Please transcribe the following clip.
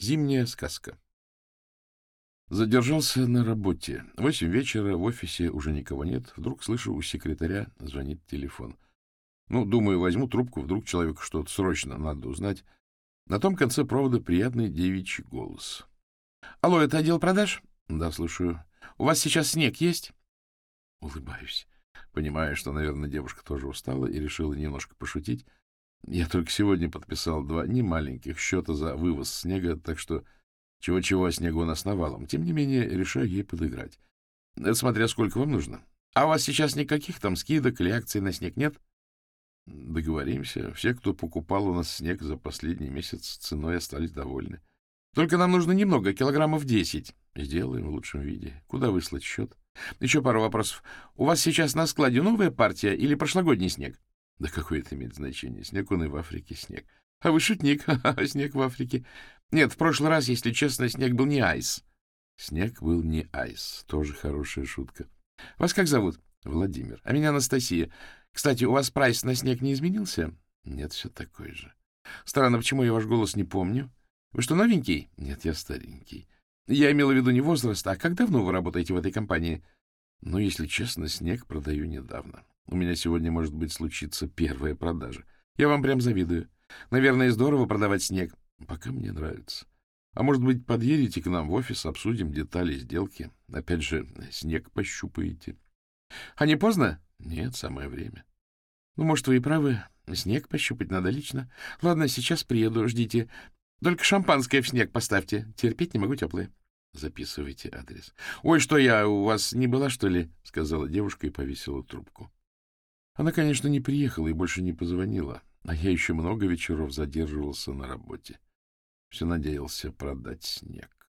Зимняя сказка. Задержался на работе. Восемь вечера, в офисе уже никого нет. Вдруг слышу, у секретаря звонит телефон. Ну, думаю, возьму трубку, вдруг человеку что-то срочно надо узнать. На том конце провода приятный девичий голос. — Алло, это отдел продаж? — Да, слушаю. — У вас сейчас снег есть? Улыбаюсь. Понимаю, что, наверное, девушка тоже устала и решила немножко пошутить. Я только сегодня подписал два немаленьких счета за вывоз снега, так что чего-чего а снега у нас навалом. Тем не менее, решаю ей подыграть. Это смотря сколько вам нужно. А у вас сейчас никаких там скидок или акций на снег нет? Договоримся. Все, кто покупал у нас снег за последний месяц, ценой остались довольны. Только нам нужно немного, килограммов десять. Сделаем в лучшем виде. Куда выслать счет? Еще пару вопросов. У вас сейчас на складе новая партия или прошлогодний снег? Да какое это имеет значение? Снег он и в Африке снег. А вы шутник. снег в Африке. Нет, в прошлый раз, если честно, снег был не айс. Снег был не айс. Тоже хорошая шутка. Вас как зовут? Владимир. А меня Анастасия. Кстати, у вас прайс на снег не изменился? Нет, все такой же. Странно, почему я ваш голос не помню? Вы что, новенький? Нет, я старенький. Я имела в виду не возраст, а как давно вы работаете в этой компании? Ну, если честно, снег продаю недавно. У меня сегодня, может быть, случится первая продажа. Я вам прям завидую. Наверное, здорово продавать снег. Пока мне нравится. А может быть, подъедете к нам в офис, обсудим детали сделки. Опять же, снег пощупаете. А не поздно? Нет, самое время. Ну, может, вы и правы. Снег пощупать надо лично. Ладно, сейчас приеду, ждите. Только шампанское в снег поставьте. Терпеть не могу теплое. Записывайте адрес. — Ой, что я, у вас не была, что ли? — сказала девушка и повесила трубку. Она, конечно, не приехала и больше не позвонила, а я еще много вечеров задерживался на работе. Все надеялся продать снег.